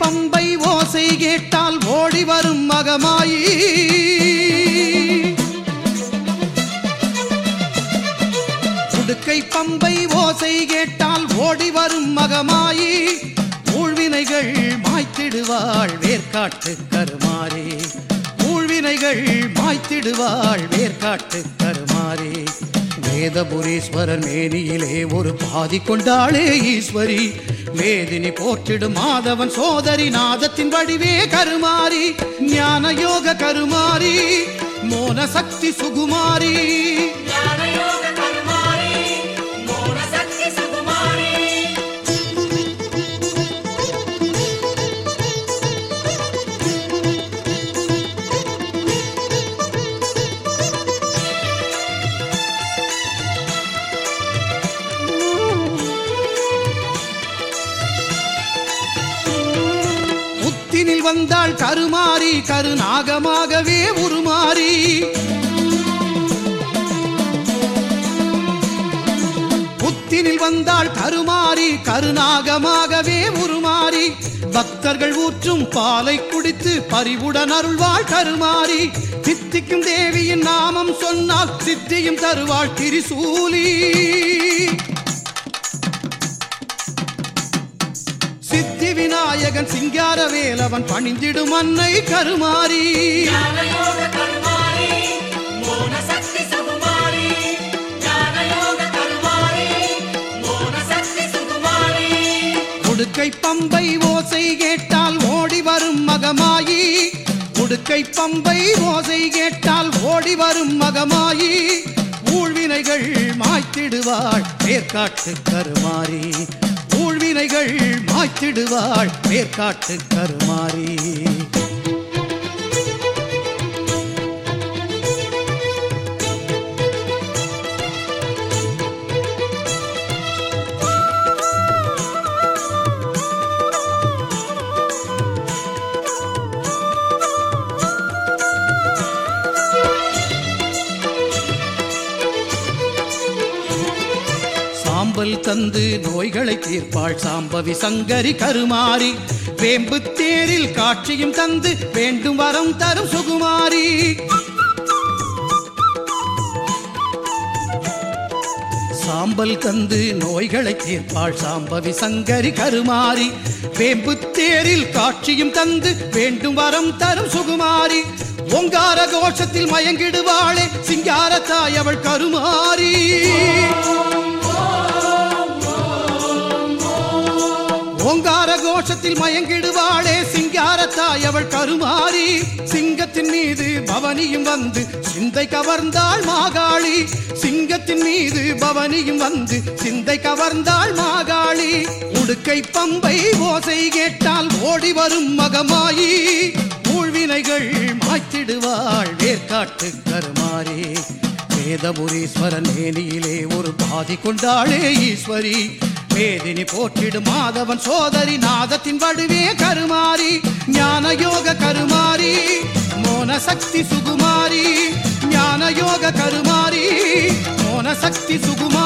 பம்பை ஓசை கேட்டால் ஓடி வரும் மகமாயி. புடுக்கை பம்பை ஓசை கேட்டால் ஓடி வரும் மகமாயி. ஊழ்வினைகள் மாய்த்திடுவாள் வேர்காட்டு கருமாறி. ஊழ்வினைகள் மாய்த்திடுவாள் வேர்காட்டு கருமாறி. வேதபுரீஸ்வரன் மேனியிலே ஒரு பாதி கொண்டாளே ஈஸ்வரி. மேதினி போற்றிடும் மாதவன் சோதரி நாதத்தின் வடிவே கருமாறி ஞான யோக கருமாறி மோன சக்தி சுகுமாரி முத்தினில் வந்தாள் கருமாறி கருநாகமாகவே உருமாறி. புத்தினில் வந்தாள் கருமாறி கருநாகமாகவே உருமாறி. பக்தர்கள் ஊற்றும் பாலை குடித்து பரிவுடன் அருள்வாள் கருமாறி. சித்திக்கும் தேவியின் நாமம் சொன்னால் சித்தியும் தருவாள் திரிசூலி. வேலவன் பணிந்திடும் அன்னை கருமாரி உடுக்கை பம்பை ஓசை கேட்டால் ஓடி வரும் மகமாயி. உடுக்கை பம்பை ஓசை கேட்டால் ஓடி வரும் மகமாயி. ஊழ்வினைகள் மாய்த்திடுவாள் வேர்க்காட்டு கருமாரி ஊழ்வினைகள் மாய்த்திடுவாள் மேற்காட்டு கருமாறி. சாம்பல் தந்து நோய்களை தீர்ப்பாள். சாம்பவி சங்கரி கருமாறி வேம்பு தேரில் காட்சியும் தந்து வேண்டும் வரம் தரும் சுகுமாரி. சாம்பல் தந்து நோய்களை தீர்ப்பாள். சாம்பவி சங்கரி கருமாறி வேம்பு தேரில் காட்சியும் தந்து வேண்டும் வரம் தரும் சுகுமாரி. ஓங்கார கோஷத்தில் மயங்கிடுவாளே சிங்கார தாய் அவள் கருமாறி. ஓங்கார மயங்கிடுவாளே. சிங்காரத்தாய் அவள் கருமாறி. சிங்கத்தின் மீது பவனியும் வந்து சிந்தை கவர்ந்தாள் மாகாளி. சிங்கத்தின் மீது பவனியும் வந்து சிந்தை கவர்ந்தாள் மாகாளி. உடுக்கை பம்பை ஓசை கேட்டால் ஓடி வரும் மகமாயி. ஊழ்வினைகள் மாய்த்திடுவாள் வேர்காட்டு கருமாறி. வேதபுரீஸ்வரன் மேனியிலே ஒரு பாதி கொண்டாளே ஈஸ்வரி. வேதினி போற்றிடும் மாதவன் சோதரி நாதத்தின் வடுவே கருமாறி ஞான யோக கருமாறி மோன சக்தி சுகுமாரி ஞான யோக கருமாரி மோன சக்தி சுகுமாரி